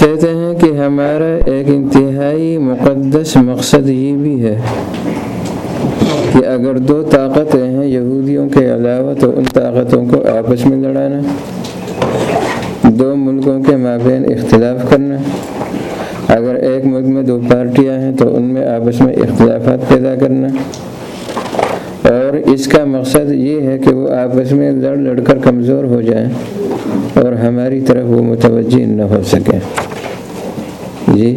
کہتے ہیں کہ ہمارا ایک انتہائی مقدس مقصد یہ بھی ہے کہ اگر دو طاقتیں ہیں یہودیوں کے علاوہ تو ان طاقتوں کو آپس میں لڑانا، دو ملکوں کے مابین اختلاف کرنا۔ اگر ایک ملک میں دو پارٹیاں ہیں تو ان میں آپس میں اختلافات پیدا کرنا۔ اور اس کا مقصد یہ ہے کہ وہ آپس میں لڑ لڑ کر کمزور ہو جائیں۔ اور ہماری طرف وہ متوجہ نہ ہو سکیں۔ جی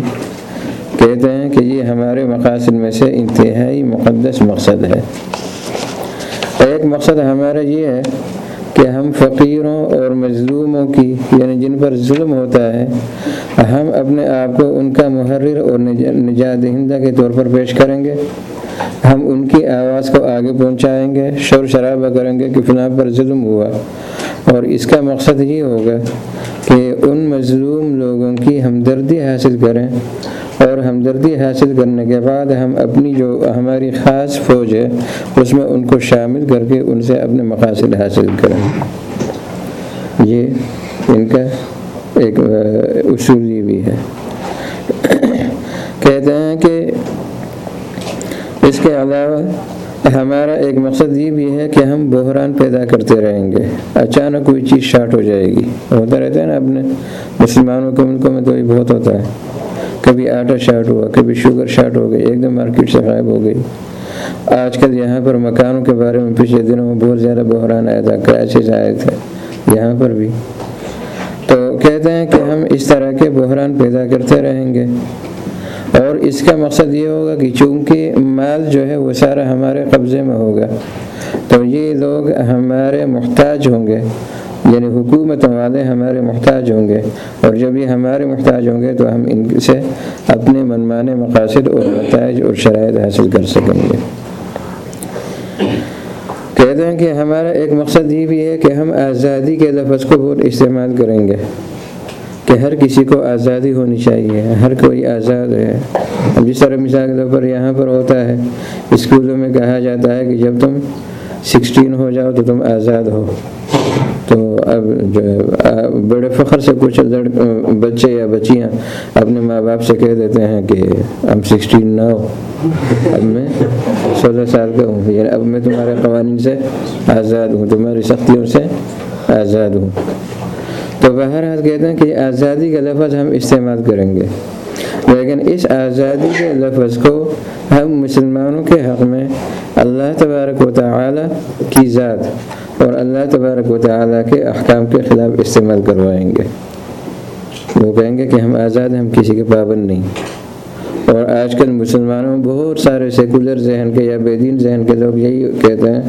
کہتے ہیں کہ یہ ہمارے مقاصد میں سے انتہائی مقدس مقصد ہے۔ ایک مقصد ہمارا یہ ہے کہ ہم فقیروں اور مظلوموں کی یعنی جن پر ظلم ہوتا ہے، ہم اپنے آپ کو ان کا محرر اور نجات دہندہ کے طور پر پیش کریں گے۔ ہم ان کی آواز کو آگے پہنچائیں گے، شور شرابہ کریں گے کہ فلاں پر ظلم ہوا۔ اور اس کا مقصد یہ ہوگا کہ ان مظلوم لوگوں کی ہمدردی حاصل کریں اور ہمدردی حاصل کرنے کے بعد ہم اپنی جو ہماری خاص فوج ہے، اس میں ان کو شامل کر کے ان سے اپنے مقاصد حاصل کریں۔ یہ ان کا ایک اصول یہ بھی ہے۔ کہتے ہیں کہ اس کے علاوہ ہمارا ایک مقصد یہ بھی ہے کہ ہم بحران پیدا کرتے رہیں گے۔ اچانک کوئی چیز شارٹ ہو جائے گی۔ ہوتا رہتا ہے نا اپنے مسلمانوں کے ملکوں میں تو یہ بہت ہوتا ہے۔ کبھی آٹا شارٹ ہوا، کبھی شوگر شارٹ ہو گئی، ایک دم مارکیٹ سے غائب ہو گئی۔ آج کل یہاں پر مکانوں کے بارے میں پچھلے دنوں میں بہت زیادہ بحران آیا تھا کرائسس آئے تھے۔ یہاں پر بھی۔ تو کہتے ہیں کہ ہم اس طرح کے بحران پیدا کرتے رہیں گے۔ اور اس کا مقصد یہ ہوگا کہ چونکہ مال جو ہے وہ سارا ہمارے قبضے میں ہوگا، تو یہ لوگ ہمارے محتاج ہوں گے یعنی حکومت والے ہمارے محتاج ہوں گے، اور جب یہ ہمارے محتاج ہوں گے تو ہم ان سے اپنے منمانے مقاصد اور نتائج اور شرائط حاصل کر سکیں گے۔ کہتے ہیں کہ ہمارا ایک مقصد یہ بھی ہے کہ ہم آزادی کے لفظ کو بہت استعمال کریں گے۔ کہ ہر کسی کو آزادی ہونی چاہیے، ہر کوئی آزاد ہے۔ اب جس طرح مثال کے طور پر یہاں پر ہوتا ہے، اسکولوں میں کہا جاتا ہے کہ جب تم سکسٹین ہو جاؤ تو تم آزاد ہو۔ تو اب جو ہے بڑے فخر سے کچھ بچے یا بچیاں اپنے ماں باپ سے کہہ دیتے ہیں کہ ہم سکسٹین نہ ہو۔ اب میں سولہ سال کا ہوں یعنی اب میں تمہارے قوانین سے آزاد ہوں، تمہاری سختیوں سے آزاد ہوں۔ تو بہرحال کہتے ہیں کہ آزادی کا لفظ ہم استعمال کریں گے۔ لیکن اس آزادی کے لفظ کو ہم مسلمانوں کے حق میں اللہ تبارک و تعالی کی ذات اور اللہ تبارک و تعالی کے احکام کے خلاف استعمال کروائیں گے۔ وہ کہیں گے کہ ہم آزاد ہیں، ہم کسی کے پابند نہیں۔ اور آج کل مسلمانوں میں بہت سارے سیکولر ذہن کے یا بے دین ذہن کے لوگ یہی کہتے ہیں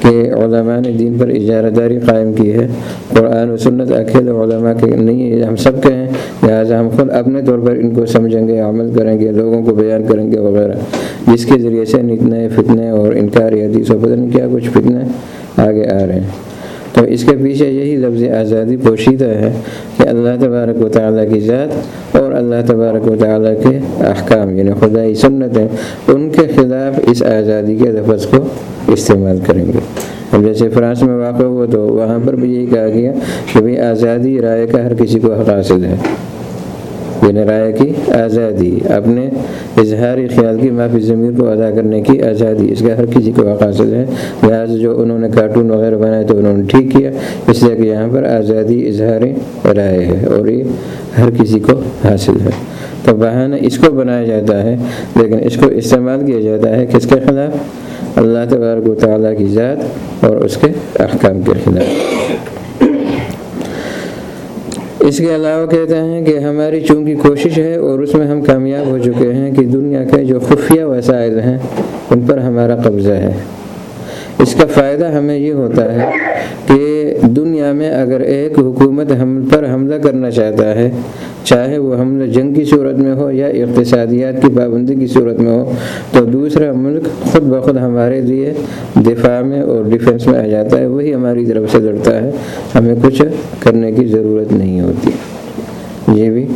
کہ علماء نے دین پر اجارہ داری قائم کی ہے۔ قرآن و سنت اکیلے علماء کے نہیں ہے ہم سب کے ہیں۔ لہٰذا ہم خود اپنے طور پر ان کو سمجھیں گے، عمل کریں گے، لوگوں کو بیان کریں گے وغیرہ۔ جس کے ذریعے سے نتنے فتنے اور انکاری حدیث و پتہ نہیں کیا، کچھ فتنے آگے آ رہے ہیں۔ تو اس کے پیچھے یہی لفظ آزادی پوشیدہ ہے۔ کہ اللہ تبارک و تعالیٰ کی ذات اور اللہ تبارک و تعالیٰ کے احکام یعنی خدائی سنتیں ان کے خلاف اس آزادی کے لفظ کو استعمال کریں گے۔ اب جیسے فرانس میں واقع ہوا تو وہاں پر بھی یہی کہا گیا کہ بھائی آزادی رائے کا ہر کسی کو حق حاصل ہے۔ یعنی رائے کی آزادی، اپنے اظہاری خیال کی معافی ضمیر کو ادا کرنے کی آزادی، اس کا ہر کسی کو حاصل ہے۔ لہٰذا جو انہوں نے کارٹون وغیرہ بنائے تو انہوں نے ٹھیک کیا، اس لیے کہ یہاں پر آزادی اظہار رائے ہے اور یہ ہر کسی کو حاصل ہے۔ تو بہانہ اس کو بنایا جاتا ہے، لیکن اس کو استعمال کیا جاتا ہے کس کے خلاف؟ اللہ تبارک و تعالیٰ کی ذات اور اس کے احکام کے خلاف۔ اس کے علاوہ کہتے ہیں کہ ہماری چونکہ کوشش ہے اور اس میں ہم کامیاب ہو چکے ہیں کہ دنیا کے جو خفیہ وسائل ہیں، ان پر ہمارا قبضہ ہے۔ اس کا فائدہ ہمیں یہ ہوتا ہے کہ دنیا میں اگر ایک حکومت ہم پر حملہ کرنا چاہتا ہے چاہے وہ حملہ جنگ کی صورت میں ہو یا اقتصادیات کی پابندی کی صورت میں ہو، تو دوسرا ملک خود بخود ہمارے لیے دفاع میں اور ڈیفنس میں آ جاتا ہے، وہی ہماری طرف سے لڑتا ہے۔ ہمیں کچھ کرنے کی ضرورت نہیں ہوتی۔ یہ بھی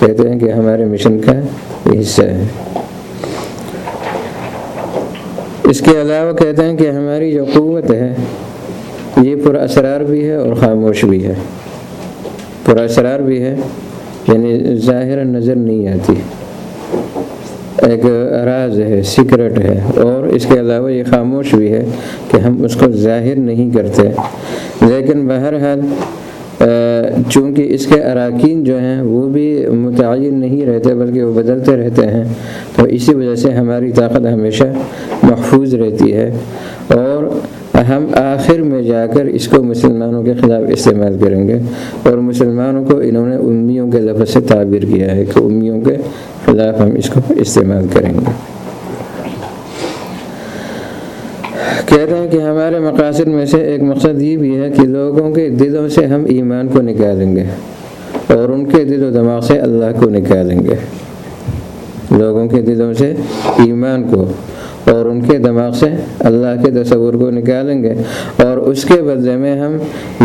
کہتے ہیں کہ ہمارے مشن کا حصہ ہے۔ اس کے علاوہ کہتے ہیں کہ ہماری جو قوت ہے، یہ پر اسرار بھی ہے اور خاموش بھی ہے۔ پر اسرار بھی ہے۔ یعنی ظاہر نظر نہیں آتی۔ ایک راز ہے، سیکرٹ ہے، اور اس کے علاوہ یہ خاموش بھی ہے کہ ہم اس کو ظاہر نہیں کرتے۔ لیکن بہرحال چونکہ اس کے اراکین جو ہیں، وہ بھی متعین نہیں رہتے، بلکہ وہ بدلتے رہتے ہیں، تو اسی وجہ سے ہماری طاقت ہمیشہ محفوظ رہتی ہے۔ اور ہم آخر میں جا کر اس کو مسلمانوں کے خلاف استعمال کریں گے۔ اور مسلمانوں کو انہوں نے امیوں کے لفظ سے تعبیر کیا ہے کہ امیوں کے خلاف ہم اس کو استعمال کریں گے۔ کہتے ہیں کہ ہمارے مقاصد میں سے ایک مقصد یہ بھی ہے کہ لوگوں کے دلوں سے ہم ایمان کو نکالیں گے اور ان کے دل و دماغ سے اللہ کو نکالیں گے۔ لوگوں کے دلوں سے ایمان کو اور ان کے دماغ سے اللہ کے تصور کو نکالیں گے۔ اور اس کے بدلے میں ہم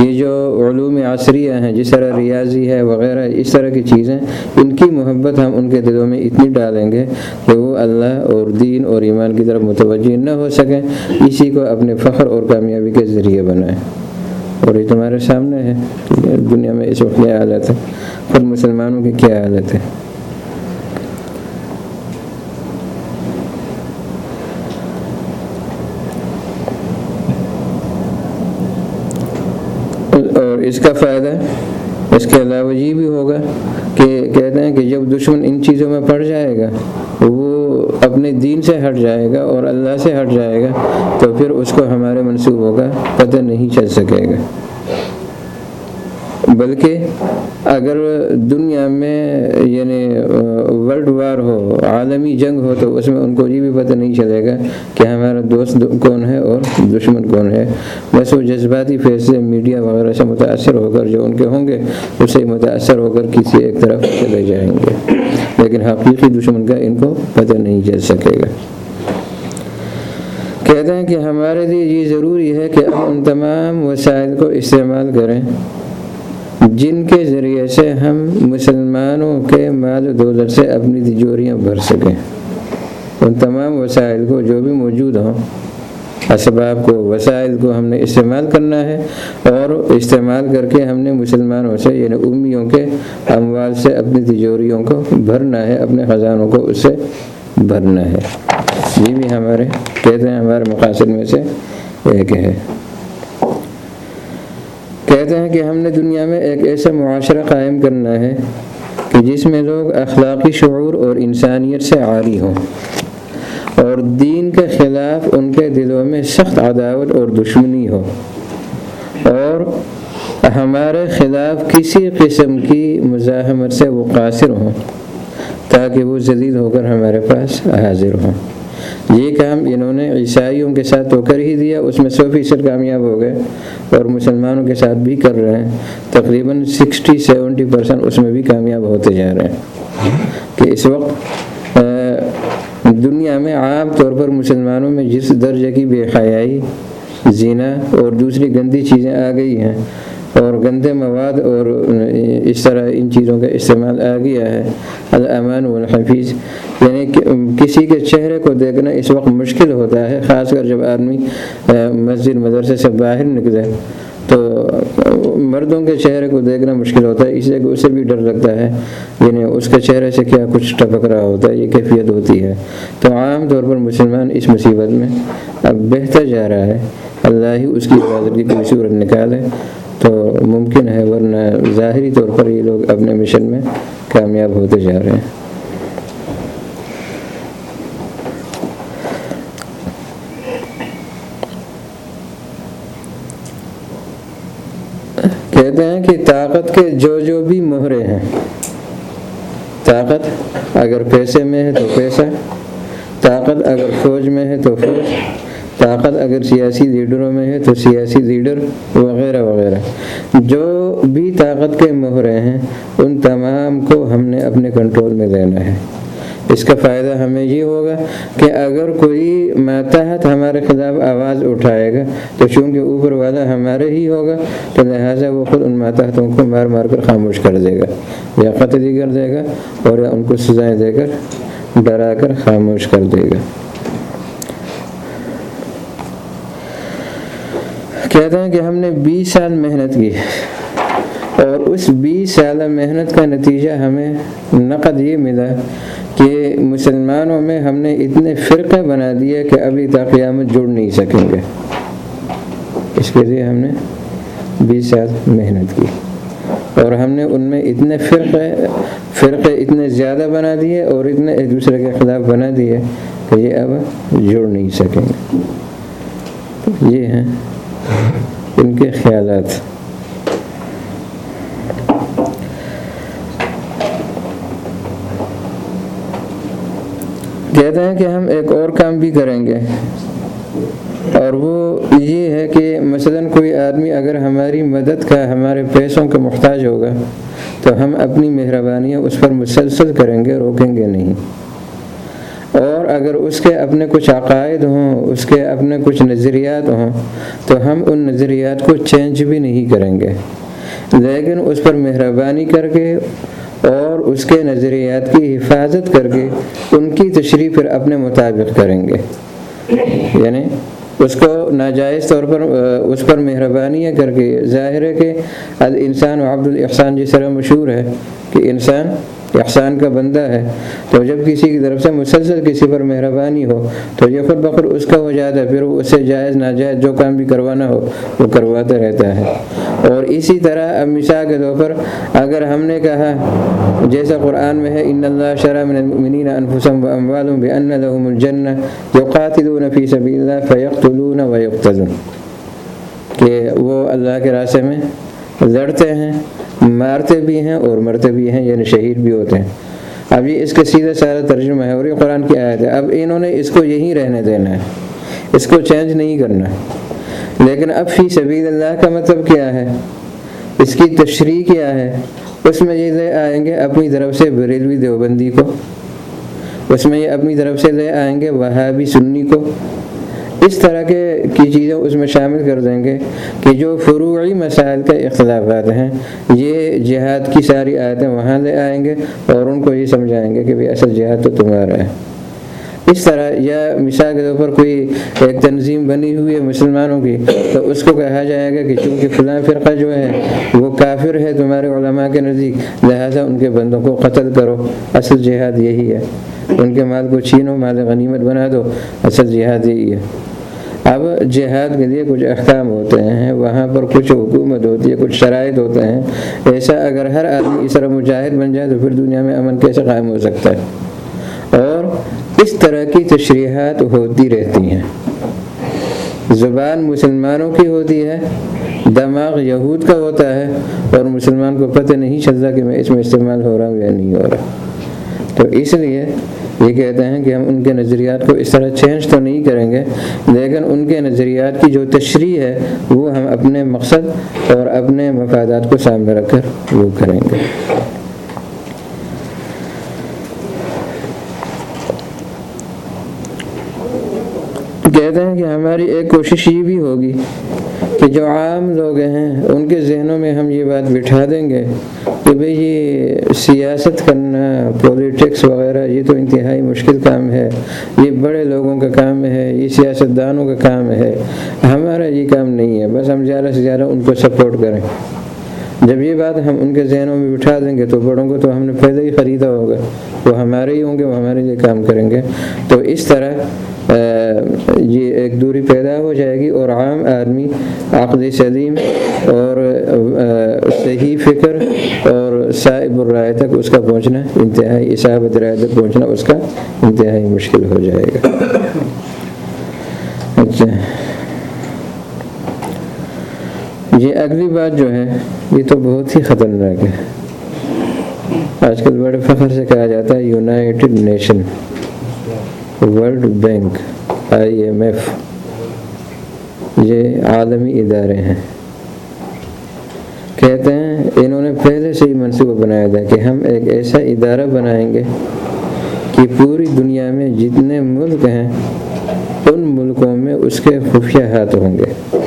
یہ جو علوم عصریہ ہیں، جس طرح ریاضی ہے وغیرہ، اس طرح کی چیزیں، ان کی محبت ہم ان کے دلوں میں اتنی ڈالیں گے کہ وہ اللہ اور دین اور ایمان کی طرف متوجہ نہ ہو سکیں۔ اسی کو اپنے فخر اور کامیابی کے ذریعے بنائیں۔ اور یہ تمہارے سامنے ہے۔ دنیا میں اس وقت کیا حالت ہے۔ خود مسلمانوں کی کیا حالت ہے اور اس کا فائدہ اس کے علاوہ یہ بھی ہوگا کہ کہتے ہیں کہ جب دشمن ان چیزوں میں پڑ جائے گا، وہ اپنے دین سے ہٹ جائے گا اور اللہ سے ہٹ جائے گا، تو پھر اس کو ہمارے منصوبوں کا پتہ نہیں چل سکے گا۔ بلکہ اگر دنیا میں یعنی ورلڈ وار ہو، عالمی جنگ ہو، تو اس میں ان کو یہ بھی پتہ نہیں چلے گا کہ ہمارا دوست کون ہے اور دشمن کون ہے۔ بس وہ جذباتی فیصلے میڈیا وغیرہ سے متاثر ہو کر جو ان کے ہوں گے اس سے متاثر ہو کر کسی ایک طرف چلے جائیں گے۔ لیکن حقیقی دشمن کا ان کو پتہ نہیں چل سکے گا۔ کہتے ہیں کہ ہمارے لیے یہ ضروری ہے کہ ہم ان تمام وسائل کو استعمال کریں۔ جن کے ذریعے سے ہم مسلمانوں کے مال و دولت سے اپنی تجوریاں بھر سکیں۔ ان تمام وسائل کو جو بھی موجود ہوں، اسباب کو، وسائل کو ہم نے استعمال کرنا ہے اور استعمال کر کے ہم نے مسلمانوں سے یعنی امیوں کے اموال سے اپنی تجوریوں کو بھرنا ہے، اپنے خزانوں کو اس سے بھرنا ہے۔ یہ بھی ہمارے، کہتے ہیں ہمارے مقاصد میں سے ایک ہے۔ کہتے ہیں کہ ہم نے دنیا میں ایک ایسا معاشرہ قائم کرنا ہے کہ جس میں لوگ اخلاقی شعور اور انسانیت سے عاری ہوں اور دین کے خلاف ان کے دلوں میں سخت عداوت اور دشمنی ہو اور ہمارے خلاف کسی قسم کی مزاحمت سے وہ قاصر ہوں تاکہ وہ جدید ہو کر ہمارے پاس حاضر ہوں۔ یہ کام انہوں نے عیسائیوں کے ساتھ تو کر ہی دیا، اس میں سو فیصد کامیاب ہو گئے اور مسلمانوں کے ساتھ بھی کر رہے ہیں۔ تقریباً سکسٹی سیونٹی پرسنٹ اس میں بھی کامیاب ہوتے جا رہے ہیں۔ کہ اس وقت دنیا میں عام طور پر مسلمانوں میں جس درجے کی بے حیائی زینہ اور دوسری گندی چیزیں آ گئی ہیں اور گندے مواد اور اس طرح ان چیزوں کا استعمال آ گیا ہے۔ الامان والحفیظ یعنی کسی کے چہرے کو دیکھنا اس وقت مشکل ہوتا ہے، خاص کر جب آدمی مسجد، مدرسے سے باہر نکلے تو مردوں کے چہرے کو دیکھنا مشکل ہوتا ہے، اس لیے کہ اسے بھی ڈر لگتا ہے۔ یعنی اس کے چہرے سے کیا کچھ ٹپک رہا ہوتا ہے، یہ کیفیت ہوتی ہے۔ تو عام طور پر مسلمان اس مصیبت میں اب بہتر جا رہا ہے۔ اللہ ہی اس کی حفاظت کی کوئی صورت نکالے۔ تو ممکن ہے، ورنہ ظاہری طور پر یہ لوگ اپنے مشن میں کامیاب ہوتے جا رہے ہیں۔ کہتے ہیں کہ طاقت کے جو جو بھی مہرے ہیں، طاقت اگر پیسے میں ہے تو پیسہ، طاقت اگر فوج میں ہے تو فوج طاقت اگر سیاسی لیڈروں میں ہے تو سیاسی لیڈر وغیرہ وغیرہ۔ جو بھی طاقت کے مہرے ہیں، ان تمام کو ہم نے اپنے کنٹرول میں لینا ہے۔ اس کا فائدہ ہمیں یہ ہوگا کہ اگر کوئی ماتحت ہمارے خلاف آواز اٹھائے گا، تو چونکہ اوپر والا ہمارے ہی ہوگا، تو لہٰذا وہ خود ان ماتحتوں کو مار مار کر خاموش کر دے گا، یا قتل ہی کر دے گا اور یا ان کو سزائیں دے کر ڈرا کر خاموش کر دے گا۔ کہتے ہیں کہ ہم نے بیس سال محنت کی اور اس بیس سالہ محنت کا نتیجہ ہمیں نقد یہ ملا کہ مسلمانوں میں ہم نے اتنے فرقے بنا دیے کہ ابھی تک قیامت جڑ نہیں سکیں گے۔ اس کے لیے ہم نے بیس سال محنت کی۔ اور ہم نے ان میں اتنے فرقے فرقے اتنے زیادہ بنا دیے اور اتنے ایک دوسرے کے خلاف بنا دیے کہ یہ اب جڑ نہیں سکیں گے۔ یہ ہیں ان کے خیالات۔ کہتے ہیں کہ ہم ایک اور کام بھی کریں گے۔ اور وہ یہ ہے کہ مثلا کوئی آدمی اگر ہماری مدد کا، ہمارے پیسوں کا محتاج ہوگا، تو ہم اپنی مہربانیاں اس پر مسلسل کریں گے، روکیں گے نہیں۔ اگر اس کے اپنے کچھ عقائد ہوں، اس کے اپنے کچھ نظریات ہوں، تو ہم ان نظریات کو چینج بھی نہیں کریں گے۔ لیکن اس پر مہربانی کر کے اور اس کے نظریات کی حفاظت کر کے ان کی تشریح پھر اپنے مطابق کریں گے۔ یعنی اس کو ناجائز طور پر اس پر مہربانیاں کر کے، ظاہر ہے کہ انسان عبد الاحسان جس طرح مشہور ہے کہ انسان احسان کا بندہ ہے، تو جب کسی کی طرف سے مسلسل کسی پر مہربانی ہو، تو یہ خود بخود اس کا ہو جاتا ہے، پھر وہ اس سے جائز، ناجائز جو کام بھی کروانا ہو، وہ کرواتا رہتا ہے۔ اور اسی طرح اب مثال کے طور پر اگر ہم نے کہا، جیسا قرآن میں ہے، ان اللہ شرح من المؤمنین انفسهم واموالهم بان لهم الجنہ یقاتلون فی سبیل اللہ فیقتلون ویقتلون۔ کہ وہ اللہ کے راستے میں لڑتے ہیں مارتے بھی ہیں اور مرتے بھی ہیں یعنی شہید بھی ہوتے ہیں۔ اب یہ اس کا سیدھا سارا ترجمہ ہے اور یہ قرآن کی آیت ہے۔ اب انہوں نے اس کو یہی رہنے دینا ہے۔ اس کو چینج نہیں کرنا۔ لیکن اب فی سبیل اللہ کا مطلب کیا ہے؟ اس کی تشریح کیا ہے؟ اس میں یہ لے آئیں گے اپنی طرف سے بریلوی دیوبندی کو۔ اس میں یہ اپنی طرف سے لے آئیں گے وہابی سنی کو۔ اس طرح کے کی چیزیں اس میں شامل کر دیں گے کہ جو فروعی مسائل کے اختلافات ہیں، یہ جہاد کی ساری آیتیں وہاں لے آئیں گے اور ان کو یہ سمجھائیں گے کہ بھی اصل جہاد تو تمہارا ہے۔ اس طرح یا مثال کے طور پر کوئی ایک تنظیم بنی ہوئی ہے مسلمانوں کی، تو اس کو کہا جائے گا کہ چونکہ فلاں فرقہ جو ہے، وہ کافر ہے تمہارے علماء کے نزدیک، لہٰذا ان کے بندوں کو قتل کرو۔ اصل جہاد یہی ہے۔ ان کے مال کو چھینو، مال غنیمت بنا دو۔ اصل جہاد یہی ہے۔ اب جہاد کے لیے کچھ احکام ہوتے ہیں، وہاں پر کچھ حکومت ہوتی ہے، کچھ شرائط ہوتے ہیں۔ ایسا اگر ہر آدمی اس طرح مجاہد بن جائے تو پھر دنیا میں امن کیسے قائم ہو سکتا ہے؟ اور اس طرح کی تشریحات ہوتی رہتی ہیں۔ زبان مسلمانوں کی ہوتی ہے، دماغ یہود کا ہوتا ہے، اور مسلمان کو پتہ نہیں چلتا کہ میں اس میں استعمال ہو رہا ہوں یا نہیں ہو رہا۔ تو اس لیے یہ کہتے ہیں کہ ہم ان کے نظریات کو اس طرح چینج تو نہیں کریں گے، لیکن ان کے نظریات کی جو تشریح ہے، وہ ہم اپنے مقصد اور اپنے مفادات کو سامنے رکھ کر وہ کریں گے کہتے ہیں کہ ہماری ایک کوشش یہ بھی ہوگی کہ جو عام لوگ ہیں، ان کے ذہنوں میں ہم یہ بات بٹھا دیں گے کہ بھئی یہ سیاست کرنا پولیٹکس وغیرہ، یہ تو انتہائی مشکل کام ہے۔ یہ بڑے لوگوں کا کام ہے، یہ سیاست دانوں کا کام ہے۔ ہمارا یہ کام نہیں ہے، بس ہم زیادہ سے زیادہ ان کو سپورٹ کریں۔ جب یہ بات ہم ان کے ذہنوں میں بٹھا دیں گے تو بڑوں کو تو ہم نے پہلے ہی خریدا ہوگا۔ وہ ہمارے ہی ہوں گے، وہ ہمارے لیے کام کریں گے۔ تو اس طرح یہ ایک دوری پیدا ہو جائے گی اور عام آدمی عقد سلیم اور صحیح فکر اور صاحب الرائے تک اس کا پہنچنا، انتہائی صاحب رائے تک پہنچنا، اس کا انتہائی مشکل ہو جائے گا۔ اچھا۔ یہ اگلی بات جو ہے، یہ تو بہت ہی خطرناک ہے۔ آج کل بڑے فخر سے کہا جاتا ہے united nation. World bank I M F یہ عالمی ادارے ہیں۔ کہتے ہیں، انہوں نے پہلے سے ہی منصوبہ بنایا تھا کہ ہم ایک ایسا ادارہ بنائیں گے کہ پوری دنیا میں جتنے ملک ہیں، ان ملکوں میں اس کے خفیہ ہاتھ ہوں گے۔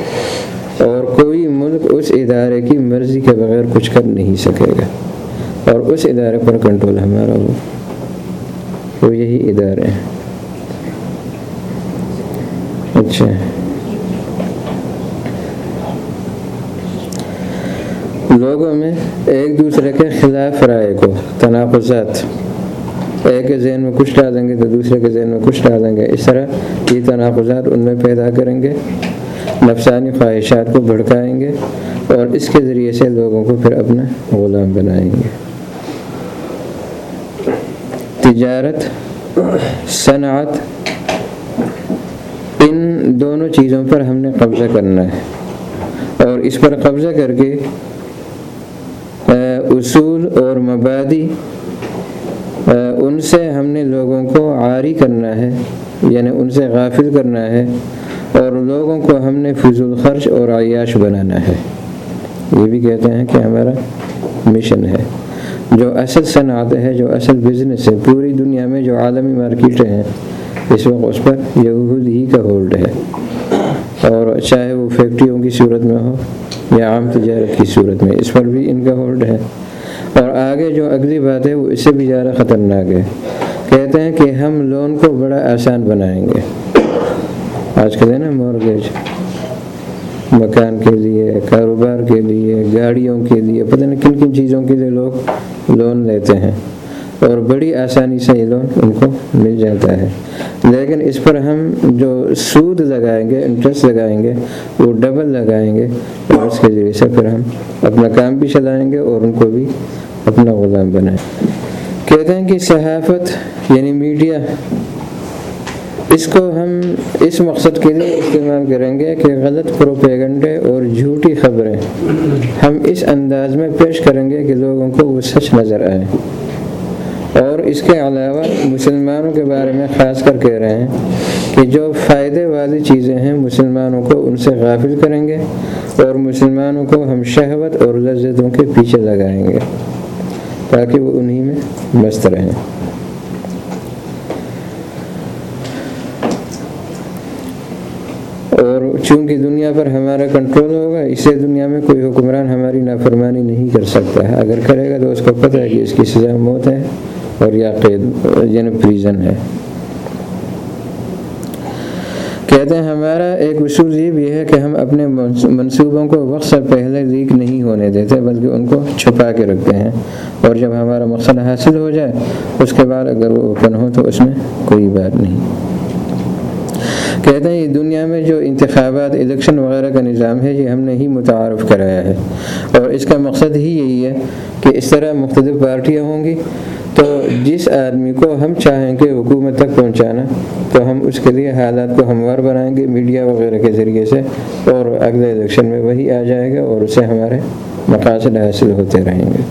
اور کوئی ملک اس ادارے کی مرضی کے بغیر کچھ کر نہیں سکے گا۔ اور اس ادارے پر کنٹرول ہمارا ہو۔ وہ یہی ادارے ہیں۔ اچھا۔ لوگوں میں ایک دوسرے کے خلاف رائے کو، تناقضات۔ ایک کے ذہن میں کچھ ڈالیں گے تو دوسرے کے ذہن میں کچھ ڈالیں گے۔ اس طرح یہ تناقضات ان میں پیدا کریں گے، نفسانی خواہشات کو بھڑکائیں گے اور اس کے ذریعے سے لوگوں کو پھر اپنا غلام بنائیں گے۔ تجارت، صنعت دونوں چیزوں پر ہم نے قبضہ کرنا ہے۔ اور اس پر قبضہ کر کے اصول اور مبادی ان سے ہم نے لوگوں کو عاری کرنا ہے یعنی ان سے غافل کرنا ہے، اور لوگوں کو ہم نے فضول خرچ اور عیاش بنانا ہے۔ یہ بھی کہتے ہیں کہ ہمارا مشن ہے۔ جو اصل صنعت ہے، جو اصل بزنس ہے، پوری دنیا میں جو عالمی مارکیٹیں ہیں اس وقت اس پر یہود ہی کا ہولڈ ہے۔ اور چاہے وہ فیکٹریوں کی صورت میں ہو یا عام تجارت کی صورت میں، اس پر بھی ان کا ہولڈ ہے۔ اور آگے جو اگلی بات ہے، وہ اس سے بھی زیادہ خطرناک ہے۔ کہتے ہیں کہ ہم لون کو بڑا آسان بنائیں گے۔ آج کل ہے نا مورگیج مکان کے لیے، کاروبار کے لیے، گاڑیوں کے لیے، پتہ نہیں کن کن چیزوں کے لیے لوگ لون لیتے ہیں۔ اور بڑی آسانی سے یہ لون ان کو مل جاتا ہے۔ لیکن اس پر ہم جو سود لگائیں گے انٹرسٹ لگائیں گے، وہ ڈبل لگائیں گے، اور اس کے ذریعے سے پھر ہم اپنا کام بھی چلائیں گے اور ان کو بھی اپنا غلام بنائیں کہتے ہیں کہ صحافت یعنی میڈیا اس کو ہم اس مقصد کے لیے استعمال کریں گے کہ غلط پروپیگنڈے اور جھوٹی خبریں ہم اس انداز میں پیش کریں گے کہ لوگوں کو وہ سچ نظر آئے اس کے علاوہ مسلمانوں کے بارے میں خاص کر کہہ رہے ہیں کہ جو فائدے والی چیزیں ہیں مسلمانوں کو ان سے غافل کریں گے اور مسلمانوں کو ہم شہوت اور لذتوں کے پیچھے لگائیں گے تاکہ وہ انہی میں مست رہیں۔ اور چونکہ دنیا پر ہمارا کنٹرول ہوگا، اس سے دنیا میں کوئی حکمران ہماری نافرمانی نہیں کر سکتا۔ ہے اگر کرے گا تو اس کو پتہ ہے کہ اس کی سزا موت ہے۔ اور یا قید یعنی پریزن ہے۔ کہتے ہیں، ہمارا ایک اصول یہ بھی ہے کہ ہم اپنے منصوبوں کو وقت سے پہلے لیک نہیں ہونے دیتے، بلکہ ان کو چھپا کے رکھتے ہیں۔ اور جب ہمارا مقصد حاصل ہو جائے، اس کے بعد اگر وہ اوپن ہو تو اس میں کوئی بات نہیں۔ کہتے ہیں، یہ دنیا میں جو انتخابات الیکشن وغیرہ کا نظام ہے، یہ ہم نے ہی متعارف کرایا ہے۔ اور اس کا مقصد ہی یہی ہے کہ اس طرح مختلف پارٹیاں ہوں گی۔ تو جس آدمی کو ہم چاہیں گے حکومت تک پہنچانا، تو ہم اس کے لیے حالات کو ہموار بنائیں گے، میڈیا وغیرہ کے ذریعے سے، اور اگلے الیکشن میں وہی آ جائے گا اور اس سے ہمارے مقاصد حاصل ہوتے رہیں گے۔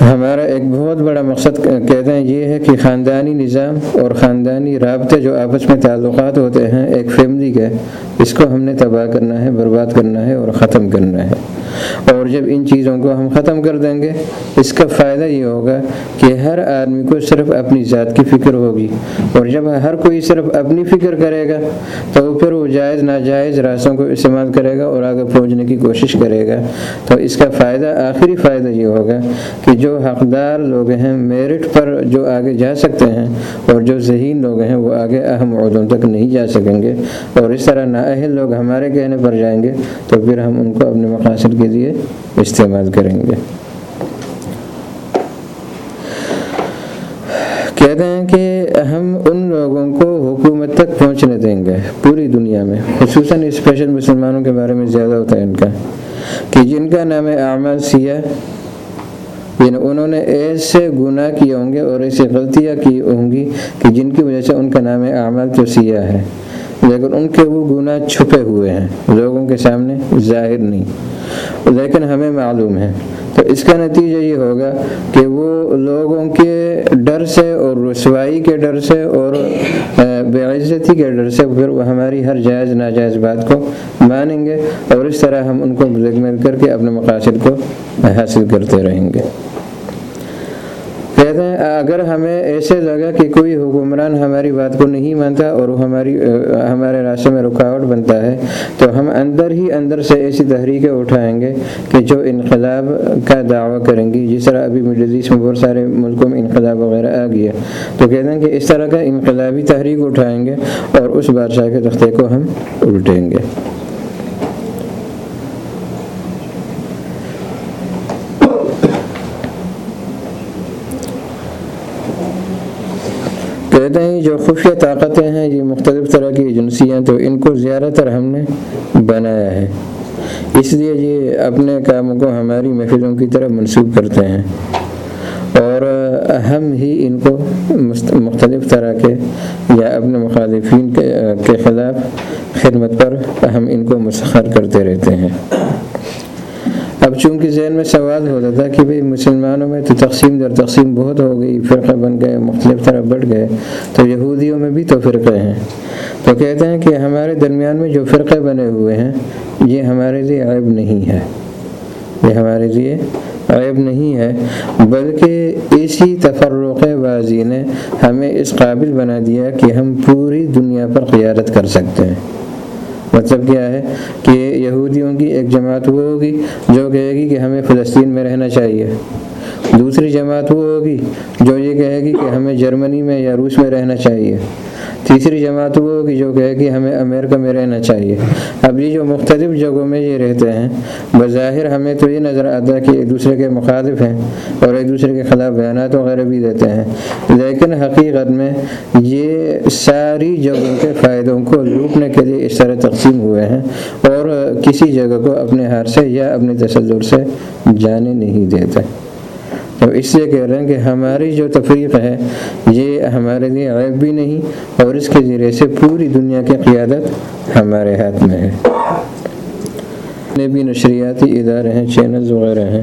ہمارا ایک بہت بڑا مقصد کہتے ہیں، یہ ہے کہ خاندانی نظام اور خاندانی رابطے جو آپس میں تعلقات ہوتے ہیں، ایک فیملی کے، اس کو ہم نے تباہ کرنا ہے، برباد کرنا ہے اور ختم کرنا ہے۔ اور جب ان چیزوں کو ہم ختم کر دیں گے، اس کا فائدہ یہ ہوگا کہ ہر آدمی کو صرف اپنی ذات کی فکر ہوگی۔ اور جب ہر کوئی صرف اپنی فکر کرے گا، تو پھر جائز، ناجائز راستوں کو استعمال کرے گا اور آگے پہنچنے کی کوشش کرے گا۔ تو اس کا فائدہ، آخری فائدہ یہ ہوگا کہ جو حقدار لوگ ہیں، میرٹ پر جو آگے جا سکتے ہیں اور جو ذہین لوگ ہیں، وہ آگے اہم عہدوں تک نہیں جا سکیں گے۔ اور اس طرح نااہل لوگ ہمارے کہنے پر جائیں گے، تو پھر ہم ان کو اپنے مقاصد کے لیے استعمال کریں گے۔ کہتے ہیں کہ ہم ان لوگوں کو حکومت تک پہنچنے دیں گے پوری دنیا میں، خصوصاً اسپیشل مسلمانوں کے بارے میں زیادہ ہوتا ہے ان کا، کہ جن کا نام اعمال سیاہ یعنی انہوں نے ایسے گناہ کیے ہوں گے اور ایسی غلطیاں کی ہوں گی کہ جن کی وجہ سے ان کا نام اعمال تو سیاہ ہے، لیکن ان کے وہ گناہ چھپے ہوئے ہیں، لوگوں کے سامنے ظاہر نہیں۔ لیکن ہمیں معلوم ہے تو اس کا نتیجہ یہ ہوگا کہ وہ لوگوں کے ڈر سے اور رسوائی کے ڈر سے اور بے عزتی کے ڈر سے پھر وہ ہماری ہر جائز ناجائز بات کو مانیں گے اور اس طرح ہم ان کو بلیک میل کر کے اپنے مقاصد کو حاصل کرتے رہیں گے۔ کہتے ہیں، اگر ہمیں ایسے لگا کہ کوئی حکمران ہماری بات کو نہیں مانتا اور وہ ہماری، ہمارے راستے میں رکاوٹ بنتا ہے، تو ہم اندر ہی اندر سے ایسی تحریکیں اٹھائیں گے کہ جو انقلاب کا دعویٰ کریں گی۔ جس طرح ابھی مڈل ایسٹ میں بہت سارے ملکوں میں انقلاب وغیرہ آ گیا تو کہتے ہیں کہ اس طرح کا انقلابی تحریک اٹھائیں گے اور اس بادشاہ کے تختے کو ہم الٹیں گے۔ جو خفیہ طاقتیں ہیں، یہ مختلف طرح کی ایجنسیاں تو ان کو زیادہ تر ہم نے بنایا ہے۔ اس لیے یہ اپنے کاموں کو ہماری محفلوں کی طرح منسوخ کرتے ہیں۔ اور ہم ہی ان کو مختلف طرح کے یا اپنے مخالفین کے خلاف خدمت پر ہم ان کو مسخر کرتے رہتے ہیں۔ اب چونکہ ذہن میں سوال ہوتا تھا کہ بھئی مسلمانوں میں تو تقسیم در تقسیم بہت ہو گئی، فرقہ بن گئے، مختلف طرح بڑھ گئے، تو یہودیوں میں بھی تو فرقے ہیں۔ تو کہتے ہیں کہ ہمارے درمیان میں جو فرقے بنے ہوئے ہیں، یہ ہمارے لیے عیب نہیں ہے۔ یہ ہمارے لیے عیب نہیں ہے، بلکہ اسی تفرق بازی نے ہمیں اس قابل بنا دیا کہ ہم پوری دنیا پر قیادت کر سکتے ہیں۔ مطلب کیا ہے کہ یہودیوں کی ایک جماعت وہ ہوگی جو کہے گی کہ ہمیں فلسطین میں رہنا چاہیے۔ دوسری جماعت وہ ہوگی جو یہ کہے گی کہ ہمیں جرمنی میں یا روس میں رہنا چاہیے۔ تیسری جماعت وہ ہوگی جو کہے کہ ہمیں امریکہ میں رہنا چاہیے۔ اب یہ جو مختلف جگہوں میں یہ رہتے ہیں، بظاہر ہمیں تو یہ نظر آتا ہے کہ ایک دوسرے کے مخالف ہیں اور ایک دوسرے کے خلاف بیانات وغیرہ بھی دیتے ہیں۔ لیکن حقیقت میں یہ ساری جگہوں کے فائدوں کو لوٹنے کے لیے اس طرح تقسیم ہوئے ہیں اور کسی جگہ کو اپنے ہار سے یا اپنے تصور سے جانے نہیں دیتے۔ تو اس لیے کہہ رہے ہیں کہ ہماری جو تفریق ہے، یہ ہمارے لیے عیب بھی نہیں اور اس کے ذریعے سے پوری دنیا کی قیادت ہمارے ہاتھ میں ہے۔ بھی نشریاتی ادارے ہیں چینلز وغیرہ ہیں،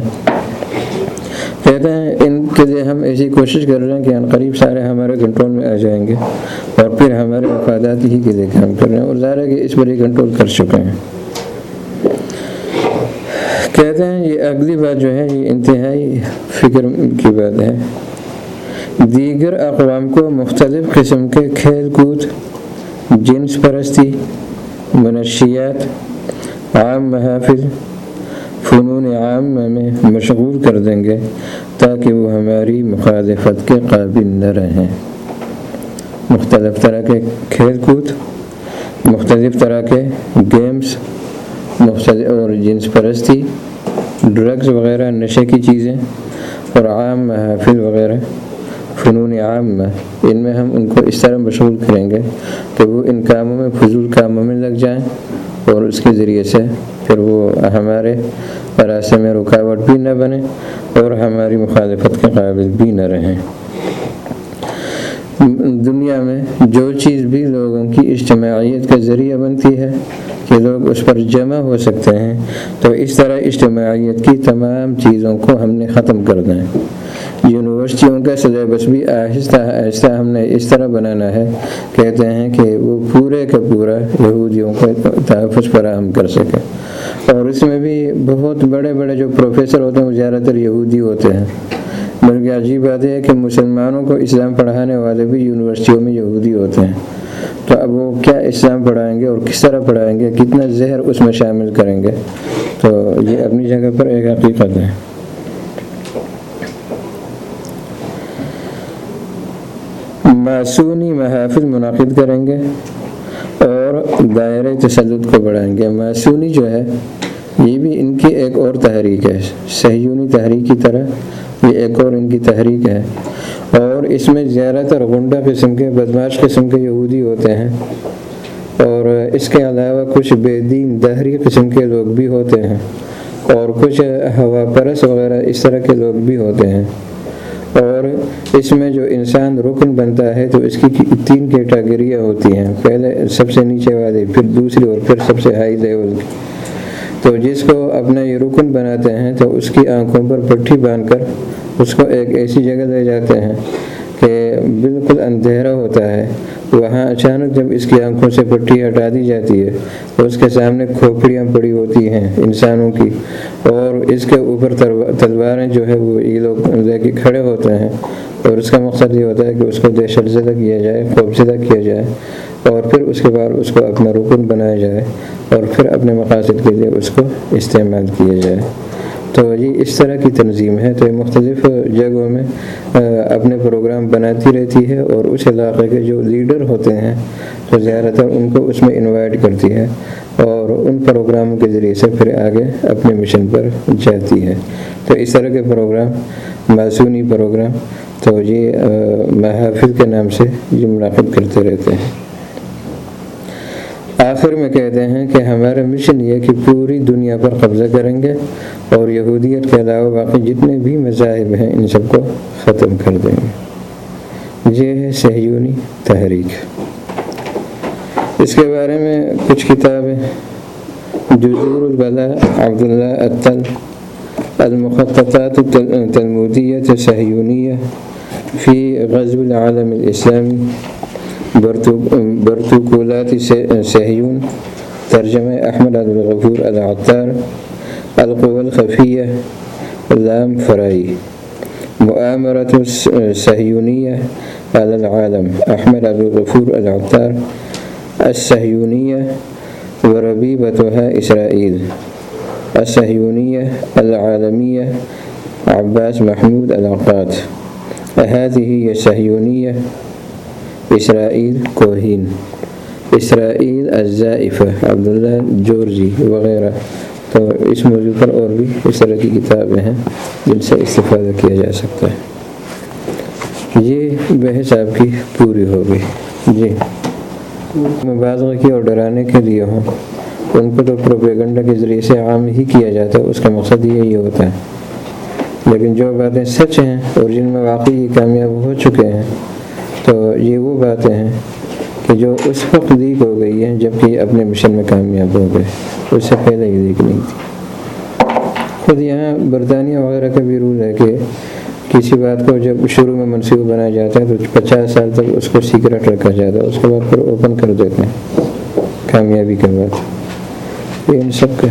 کہتے ہیں ان کے لیے ہم ایسی کوشش کر رہے ہیں کہ ان قریب سارے ہمارے کنٹرول میں آ جائیں گے اور پھر ہمارے مفادات ہی کے لیے کام کر رہے ہیں اور ظاہر ہے کہ اس پر ہی کنٹرول کر چکے ہیں۔ کہتے ہیں، یہ اگلی بات جو ہے، یہ انتہائی فکر کی بات ہے۔ دیگر اقوام کو مختلف قسم کے کھیل کود، جنس پرستی، منشیات، عام محافظ فنون عام میں مشغول کر دیں گے تاکہ وہ ہماری مخالفت کے قابل نہ رہیں۔ مختلف طرح کے کھیل کود، مختلف طرح کے گیمز مختلف اور جنس پرستی ڈرگز وغیرہ، نشے کی چیزیں، اور عام محافل وغیرہ، فنون عام۔ میں ان میں ہم ان کو اس طرح مشغول کریں گے کہ وہ ان کاموں میں، فضول کاموں میں لگ جائیں اور اس کے ذریعے سے پھر وہ ہمارے راستے میں رکاوٹ بھی نہ بنے اور ہماری مخالفت کے قابل بھی نہ رہیں۔ دنیا میں جو چیز بھی لوگوں کی اجتماعیت کا ذریعہ بنتی ہے کہ لوگ اس پر جمع ہو سکتے ہیں۔ تو اس طرح اجتماعیت کی تمام چیزوں کو ہم نے ختم کر دیں۔ یونیورسٹیوں کا سلیبس بھی آہستہ آہستہ ہم نے اس طرح بنانا ہے۔ کہتے ہیں کہ وہ پورے کا پورا یہودیوں کو تحفظ فراہم کر سکے۔ اور اس میں بھی بہت بڑے بڑے جو پروفیسر ہوتے ہیں وہ زیادہ تر یہودی ہوتے ہیں۔ بلکہ عجیب بات ہے کہ مسلمانوں کو اسلام پڑھانے والے بھی یونیورسٹیوں میں یہودی ہوتے ہیں۔ تو اب وہ کیا اسلام پڑھائیں گے اور کس طرح پڑھائیں گے، کتنا زہر اس میں شامل کریں گے؟ تو یہ اپنی جگہ پر ایک حقیقت ہے۔ معصونی محافظ منعقد کریں گے اور دائرۂ تسلط کو بڑھائیں گے۔ معصونی جو ہے، یہ بھی ان کی ایک اور تحریک ہے۔ سہیونی تحریک کی طرح یہ ایک اور ان کی تحریک ہے۔ اور اس میں زیادہ تر غنڈہ قسم کے بدماش قسم کے یہودی ہوتے ہیں۔ اور اس کے علاوہ کچھ بے دین دہری قسم کے لوگ بھی ہوتے ہیں۔ اور کچھ ہوا پرس وغیرہ اس طرح کے لوگ بھی ہوتے ہیں۔ اور اس میں جو انسان رکن بنتا ہے تو اس کی تین کیٹاگریاں ہوتی ہیں۔ پہلے سب سے نیچے والے، پھر دوسری اور پھر سب سے ہائی لیول۔ کی تو جس کو اپنا یہ رکن بناتے ہیں تو اس کی آنکھوں پر پٹھی باندھ کر اس کو ایک ایسی جگہ لے جاتے ہیں کہ بالکل اندھیرا ہوتا ہے۔ وہاں اچانک جب اس کی آنکھوں سے پٹی ہٹا دی جاتی ہے تو اس کے سامنے کھوپڑیاں پڑی ہوتی ہیں انسانوں کی۔ اور اس کے اوپر تلواریں جو ہے وہ یہ لوگ لے کے کھڑے ہوتے ہیں اور اس کا مقصد یہ ہوتا ہے کہ اس کو دہشت زدہ کیا جائے، خوفزدہ کیا جائے۔ اور پھر اس کے بعد اس کو اپنا رکن بنایا جائے اور پھر اپنے مقاصد کے لیے اس کو استعمال کیا جائے۔ تو یہ اس طرح کی تنظیم ہے۔ تو یہ مختلف جگہوں میں اپنے پروگرام بناتی رہتی ہے اور اس علاقے کے جو لیڈر ہوتے ہیں، تو زیادہ تر ان کو اس میں انوائٹ کرتی ہے اور ان پروگراموں کے ذریعے سے پھر آگے اپنے مشن پر جاتی ہے۔ تو اس طرح کے پروگرام معصونی پروگرام، تو یہ محافظ کے نام سے یہ منعقد کرتے رہتے ہیں۔ آخر میں کہتے ہیں کہ ہمارا مشن یہ کہ پوری دنیا پر قبضہ کریں گے اور یہودیت کے علاوہ باقی جتنے بھی مذاہب ہیں، ان سب کو ختم کر دیں گے۔ یہ ہے سہیونی تحریک۔ اس کے بارے میں کچھ کتابیں۔ جزور البلا عبداللہ الطل المخططات التلمودیت سہیونیہ، فی غزب العالم الاسلامی برتوکولات سہیون، ترجمہ احمد عبدالغفور العطار القو الخفیہ لام فرائی معامرت السہیونیہ العالم، احمد عبدالغفور العطار، السہیونیہ وربیبتها اسرائیل، السہیونیہ العالمیہ عباس محمود العقاد هذه هي إسرائيل كوهين إسرائيل الزائفة عبد الله جورجي وغيرها تو اس موضوع پر اور بھی اس طرح کی کتابیں ہیں جن سے استفادہ کیا جا سکتا ہے۔ یہ بحث آپ کی پوری ہو گئی جی۔ مباضغ کی اور ڈرانے کے لیے ہوں۔ ان کو تو پروپیگنڈا کے ذریعے سے عام ہی کیا جاتا ہے، اس کا مقصد یہی ہوتا ہے۔ لیکن جو باتیں سچ ہیں اور جن میں واقعی کامیاب ہو چکے ہیں یہ وہ باتیں ہیں کہ جو اس وقت لیک ہو گئی ہیں جبکہ اپنے مشن میں کامیاب ہو گئے، اس سے پہلے ہی لیک نہیں تھی۔ خود یہاں برطانیہ وغیرہ کا بھی رول ہے کہ کسی بات کو جب شروع میں منصوبہ بنایا جاتا ہے تو پچاس سال تک اس کو سیکرٹ رکھا جاتا ہے، اس کے بعد پھر اوپن کر دیتے ہیں۔ کامیابی کے بعد یہ ان سب کا